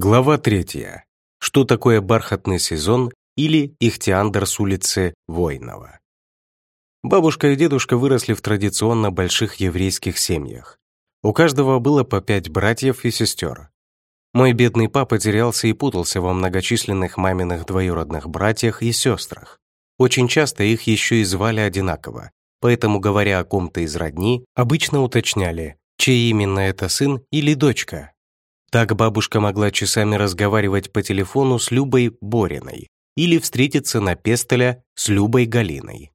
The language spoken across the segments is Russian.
Глава третья. Что такое бархатный сезон или Ихтиандр с улицы Войнова? Бабушка и дедушка выросли в традиционно больших еврейских семьях. У каждого было по пять братьев и сестер. Мой бедный папа терялся и путался во многочисленных маминых двоюродных братьях и сестрах. Очень часто их еще и звали одинаково, поэтому, говоря о ком-то из родни, обычно уточняли, чей именно это сын или дочка. Так бабушка могла часами разговаривать по телефону с Любой Бориной или встретиться на Пестеля с Любой Галиной.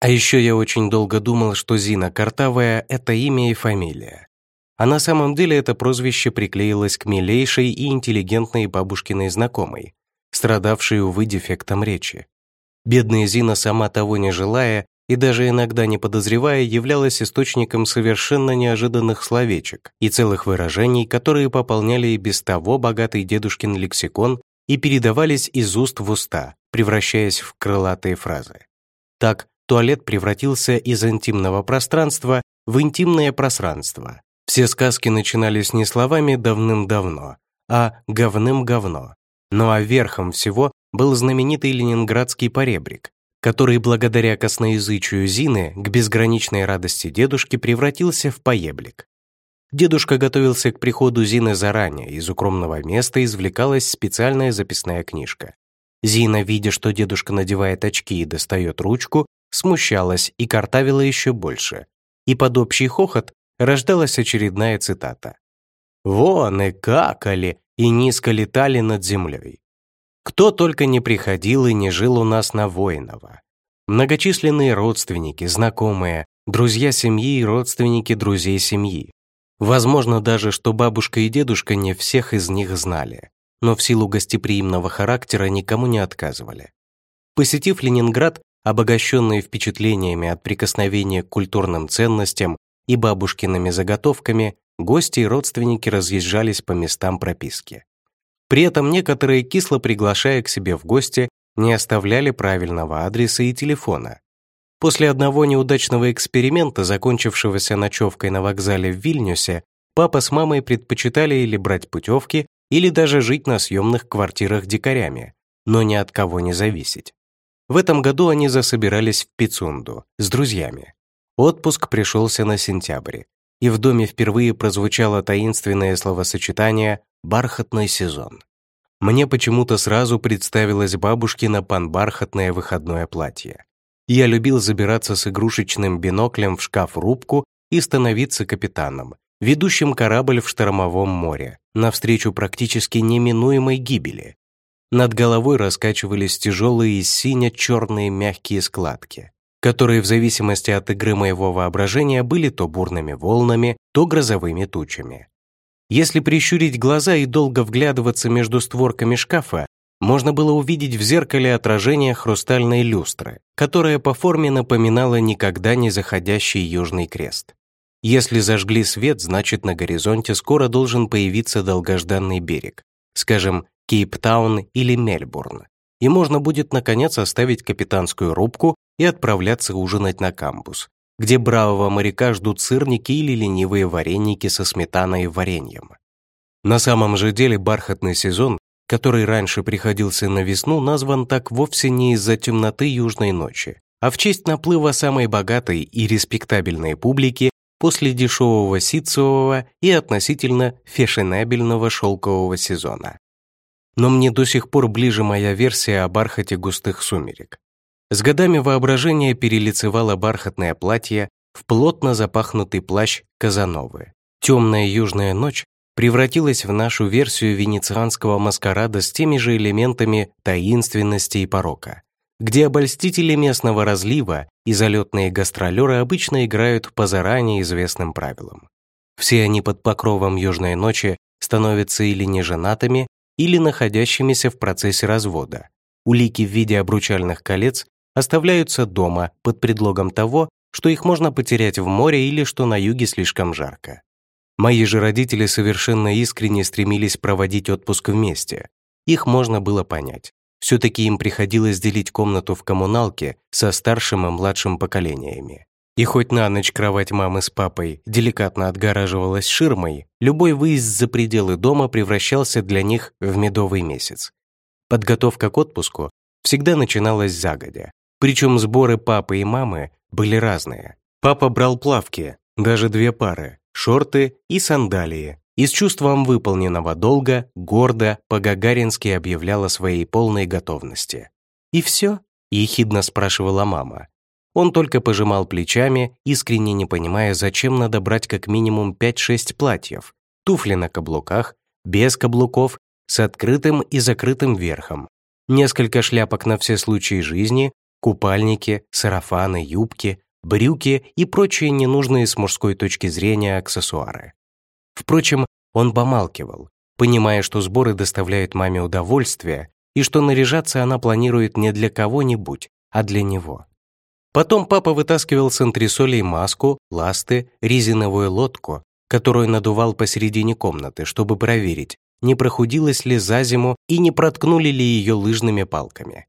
А еще я очень долго думал, что Зина Картавая — это имя и фамилия. А на самом деле это прозвище приклеилось к милейшей и интеллигентной бабушкиной знакомой, страдавшей, увы, дефектом речи. Бедная Зина, сама того не желая и даже иногда не подозревая, являлась источником совершенно неожиданных словечек и целых выражений, которые пополняли и без того богатый дедушкин лексикон и передавались из уст в уста, превращаясь в крылатые фразы. Так, туалет превратился из интимного пространства в интимное пространство. Все сказки начинались не словами «давным-давно», а «говным-говно». Ну а верхом всего был знаменитый ленинградский поребрик, который благодаря косноязычию Зины к безграничной радости дедушки превратился в поеблик. Дедушка готовился к приходу Зины заранее, из укромного места извлекалась специальная записная книжка. Зина, видя, что дедушка надевает очки и достает ручку, смущалась и картавила еще больше. И под общий хохот рождалась очередная цитата. «Вон и какали, и низко летали над землей. Кто только не приходил и не жил у нас на Воинова. Многочисленные родственники, знакомые, друзья семьи и родственники друзей семьи. Возможно даже, что бабушка и дедушка не всех из них знали, но в силу гостеприимного характера никому не отказывали. Посетив Ленинград, обогащенные впечатлениями от прикосновения к культурным ценностям и бабушкиными заготовками, гости и родственники разъезжались по местам прописки. При этом некоторые, кисло приглашая к себе в гости, не оставляли правильного адреса и телефона. После одного неудачного эксперимента, закончившегося ночевкой на вокзале в Вильнюсе, папа с мамой предпочитали или брать путевки, или даже жить на съемных квартирах дикарями, но ни от кого не зависеть. В этом году они засобирались в Пицунду с друзьями. Отпуск пришелся на сентябрь, и в доме впервые прозвучало таинственное словосочетание «бархатный сезон». Мне почему-то сразу представилось бабушкино панбархатное выходное платье. Я любил забираться с игрушечным биноклем в шкаф-рубку и становиться капитаном, ведущим корабль в штормовом море, навстречу практически неминуемой гибели. Над головой раскачивались тяжелые сине-черные мягкие складки которые в зависимости от игры моего воображения были то бурными волнами, то грозовыми тучами. Если прищурить глаза и долго вглядываться между створками шкафа, можно было увидеть в зеркале отражение хрустальной люстры, которая по форме напоминала никогда не заходящий южный крест. Если зажгли свет, значит на горизонте скоро должен появиться долгожданный берег, скажем, Кейптаун или Мельбурн, и можно будет наконец оставить капитанскую рубку и отправляться ужинать на камбус, где бравого моряка ждут сырники или ленивые вареники со сметаной и вареньем. На самом же деле бархатный сезон, который раньше приходился на весну, назван так вовсе не из-за темноты южной ночи, а в честь наплыва самой богатой и респектабельной публики после дешевого ситцевого и относительно фешенебельного шелкового сезона. Но мне до сих пор ближе моя версия о бархате густых сумерек. С годами воображение перелицевало бархатное платье в плотно запахнутый плащ Казановы. Темная южная ночь превратилась в нашу версию венецианского маскарада с теми же элементами таинственности и порока, где обольстители местного разлива и залетные гастролеры обычно играют по заранее известным правилам. Все они под покровом южной ночи становятся или неженатыми, или находящимися в процессе развода. Улики в виде обручальных колец оставляются дома под предлогом того, что их можно потерять в море или что на юге слишком жарко. Мои же родители совершенно искренне стремились проводить отпуск вместе. Их можно было понять. Все-таки им приходилось делить комнату в коммуналке со старшим и младшим поколениями. И хоть на ночь кровать мамы с папой деликатно отгораживалась ширмой, любой выезд за пределы дома превращался для них в медовый месяц. Подготовка к отпуску всегда начиналась загодя. Причем сборы папы и мамы были разные. Папа брал плавки, даже две пары, шорты и сандалии, и с чувством выполненного долга гордо по-гагарински объявлял о своей полной готовности. «И все?» – ехидно спрашивала мама. Он только пожимал плечами, искренне не понимая, зачем надо брать как минимум 5-6 платьев, туфли на каблуках, без каблуков, с открытым и закрытым верхом, несколько шляпок на все случаи жизни, купальники, сарафаны, юбки, брюки и прочие ненужные с мужской точки зрения аксессуары. Впрочем, он помалкивал, понимая, что сборы доставляют маме удовольствие и что наряжаться она планирует не для кого-нибудь, а для него. Потом папа вытаскивал с антресолей маску, ласты, резиновую лодку, которую надувал посередине комнаты, чтобы проверить, не прохудилась ли за зиму и не проткнули ли ее лыжными палками.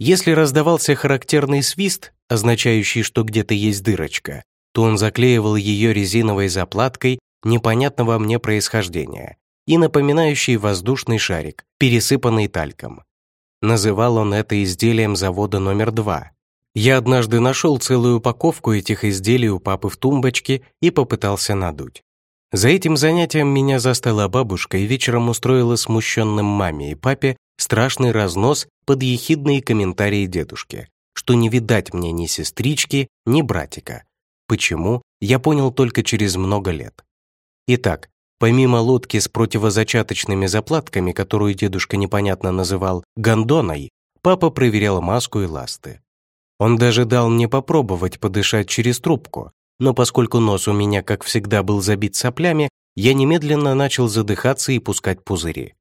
Если раздавался характерный свист, означающий, что где-то есть дырочка, то он заклеивал ее резиновой заплаткой непонятного мне происхождения и напоминающий воздушный шарик, пересыпанный тальком. Называл он это изделием завода номер два, я однажды нашел целую упаковку этих изделий у папы в тумбочке и попытался надуть. За этим занятием меня застала бабушка и вечером устроила смущенным маме и папе страшный разнос под ехидные комментарии дедушки, что не видать мне ни сестрички, ни братика. Почему, я понял только через много лет. Итак, помимо лодки с противозачаточными заплатками, которую дедушка непонятно называл «гондоной», папа проверял маску и ласты. Он даже дал мне попробовать подышать через трубку, но поскольку нос у меня, как всегда, был забит соплями, я немедленно начал задыхаться и пускать пузыри.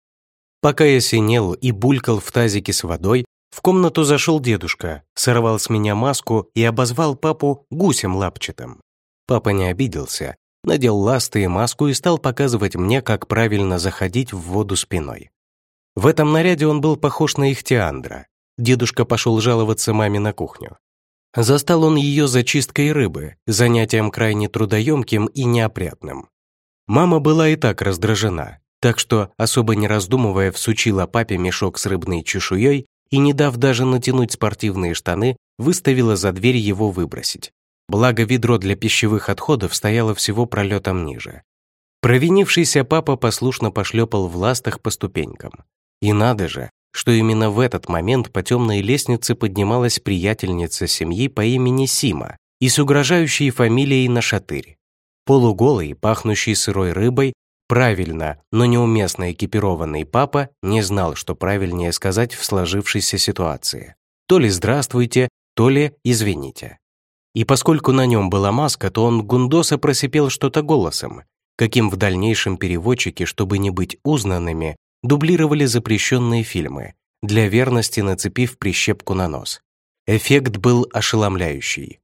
Пока я синел и булькал в тазике с водой, в комнату зашел дедушка, сорвал с меня маску и обозвал папу гусем лапчатым. Папа не обиделся, надел ласты и маску и стал показывать мне, как правильно заходить в воду спиной. В этом наряде он был похож на Ихтиандра, Дедушка пошел жаловаться маме на кухню. Застал он ее зачисткой рыбы, занятием крайне трудоемким и неопрятным. Мама была и так раздражена, так что, особо не раздумывая, всучила папе мешок с рыбной чешуей и, не дав даже натянуть спортивные штаны, выставила за дверь его выбросить. Благо ведро для пищевых отходов стояло всего пролетом ниже. Провинившийся папа послушно пошлепал в ластах по ступенькам. И надо же, что именно в этот момент по темной лестнице поднималась приятельница семьи по имени Сима и с угрожающей фамилией Нашатырь. Полуголый, пахнущий сырой рыбой, правильно, но неуместно экипированный папа не знал, что правильнее сказать в сложившейся ситуации. То ли «здравствуйте», то ли «извините». И поскольку на нем была маска, то он гундоса просипел что-то голосом, каким в дальнейшем переводчики, чтобы не быть узнанными, дублировали запрещенные фильмы, для верности нацепив прищепку на нос. Эффект был ошеломляющий.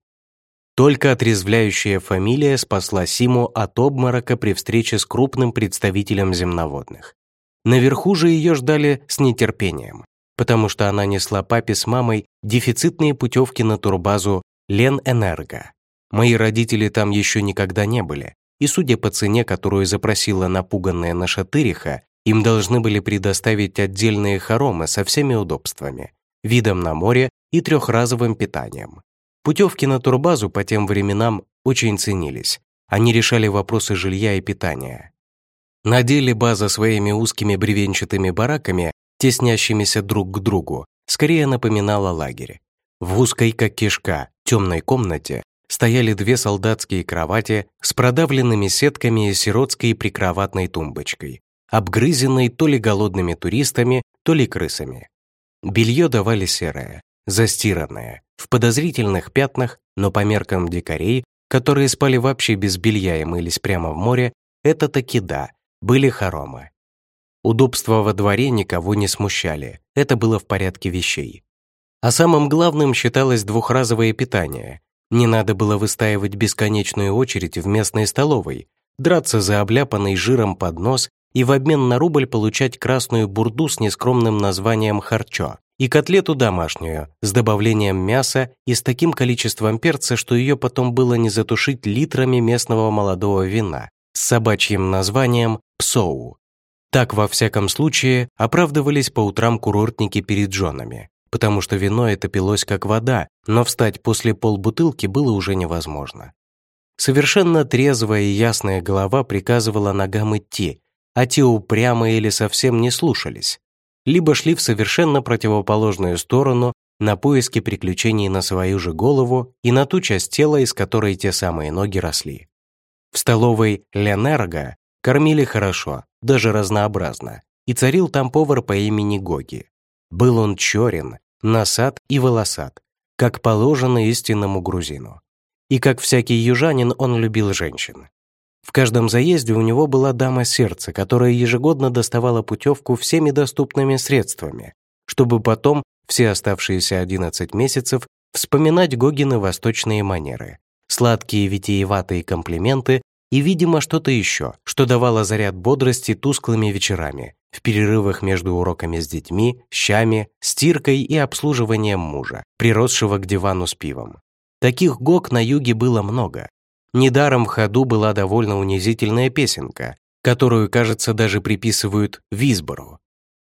Только отрезвляющая фамилия спасла Симу от обморока при встрече с крупным представителем земноводных. Наверху же ее ждали с нетерпением, потому что она несла папе с мамой дефицитные путевки на турбазу Ленэнерго. Мои родители там еще никогда не были, и судя по цене, которую запросила напуганная наша Тыриха, им должны были предоставить отдельные хоромы со всеми удобствами, видом на море и трехразовым питанием. Путевки на турбазу по тем временам очень ценились. Они решали вопросы жилья и питания. На деле база своими узкими бревенчатыми бараками, теснящимися друг к другу, скорее напоминала лагерь. В узкой, как кишка, темной комнате стояли две солдатские кровати с продавленными сетками и сиротской прикроватной тумбочкой, обгрызенной то ли голодными туристами, то ли крысами. Белье давали серое, застиранное, в подозрительных пятнах, но по меркам дикарей, которые спали вообще без белья и мылись прямо в море, это таки да, были хоромы. Удобства во дворе никого не смущали, это было в порядке вещей. А самым главным считалось двухразовое питание. Не надо было выстаивать бесконечную очередь в местной столовой, драться за обляпанный жиром поднос и в обмен на рубль получать красную бурду с нескромным названием харчо. и котлету домашнюю с добавлением мяса и с таким количеством перца, что ее потом было не затушить литрами местного молодого вина с собачьим названием «псоу». Так, во всяком случае, оправдывались по утрам курортники перед женами, потому что вино это пилось как вода, но встать после полбутылки было уже невозможно. Совершенно трезвая и ясная голова приказывала ногам идти, а те упрямо или совсем не слушались, либо шли в совершенно противоположную сторону на поиски приключений на свою же голову и на ту часть тела, из которой те самые ноги росли. В столовой «Ленерго» кормили хорошо, даже разнообразно, и царил там повар по имени Гоги. Был он черен, насад и волосат, как положено истинному грузину. И как всякий южанин он любил женщин. В каждом заезде у него была дама сердца, которая ежегодно доставала путевку всеми доступными средствами, чтобы потом все оставшиеся 11 месяцев вспоминать Гогины восточные манеры, сладкие витиеватые комплименты и, видимо, что-то еще, что давало заряд бодрости тусклыми вечерами, в перерывах между уроками с детьми, щами, стиркой и обслуживанием мужа, приросшего к дивану с пивом. Таких гог на юге было много, Недаром в ходу была довольно унизительная песенка, которую, кажется, даже приписывают Висбору.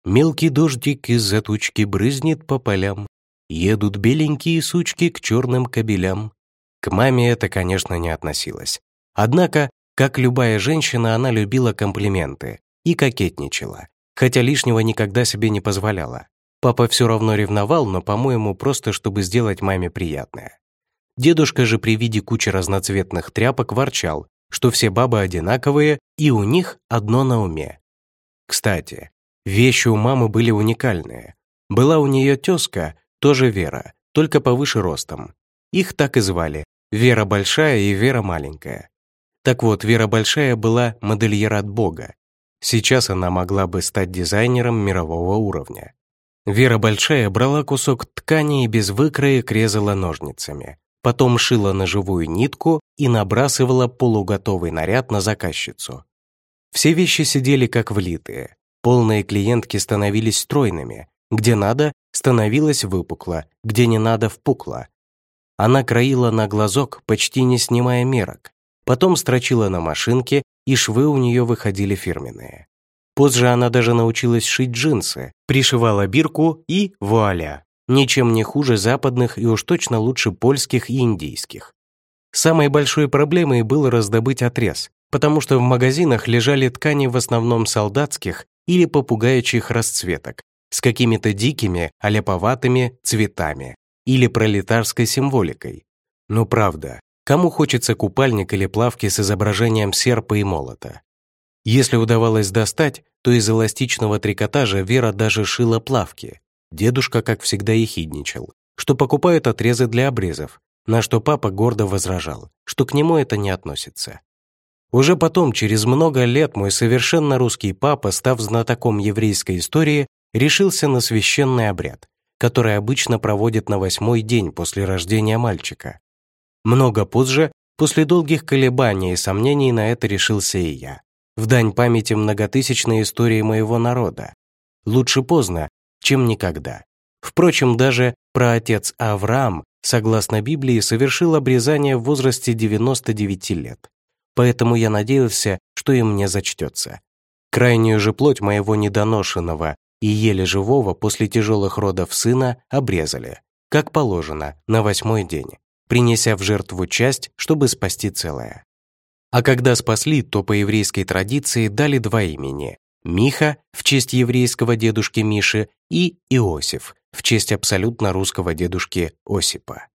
«Мелкий дождик из-за тучки брызнет по полям, едут беленькие сучки к черным кабелям». К маме это, конечно, не относилось. Однако, как любая женщина, она любила комплименты и кокетничала, хотя лишнего никогда себе не позволяла. Папа все равно ревновал, но, по-моему, просто чтобы сделать маме приятное. Дедушка же при виде кучи разноцветных тряпок ворчал, что все бабы одинаковые и у них одно на уме. Кстати, вещи у мамы были уникальные. Была у нее тезка, тоже Вера, только повыше ростом. Их так и звали – Вера Большая и Вера Маленькая. Так вот, Вера Большая была модельер от Бога. Сейчас она могла бы стать дизайнером мирового уровня. Вера Большая брала кусок ткани и без выкроек резала ножницами. Потом шила на живую нитку и набрасывала полуготовый наряд на заказчицу. Все вещи сидели как влитые. Полные клиентки становились стройными. Где надо, становилась выпукло, где не надо, впукло. Она краила на глазок, почти не снимая мерок. Потом строчила на машинке, и швы у нее выходили фирменные. Позже она даже научилась шить джинсы, пришивала бирку и вуаля, ничем не хуже западных и уж точно лучше польских и индийских. Самой большой проблемой было раздобыть отрез, потому что в магазинах лежали ткани в основном солдатских или попугающих расцветок с какими-то дикими, аляповатыми цветами или пролетарской символикой. Но правда, кому хочется купальник или плавки с изображением серпа и молота? Если удавалось достать, то из эластичного трикотажа Вера даже шила плавки, Дедушка, как всегда, ехидничал, что покупают отрезы для обрезов, на что папа гордо возражал, что к нему это не относится. Уже потом, через много лет, мой совершенно русский папа, став знатоком еврейской истории, решился на священный обряд, который обычно проводят на восьмой день после рождения мальчика. Много позже, после долгих колебаний и сомнений, на это решился и я. В дань памяти многотысячной истории моего народа. Лучше поздно, чем никогда. Впрочем, даже праотец Авраам, согласно Библии, совершил обрезание в возрасте 99 лет. Поэтому я надеялся, что и мне зачтется. Крайнюю же плоть моего недоношенного и еле живого после тяжелых родов сына обрезали, как положено, на восьмой день, принеся в жертву часть, чтобы спасти целое. А когда спасли, то по еврейской традиции дали два имени Миха в честь еврейского дедушки Миши и Иосиф в честь абсолютно русского дедушки Осипа.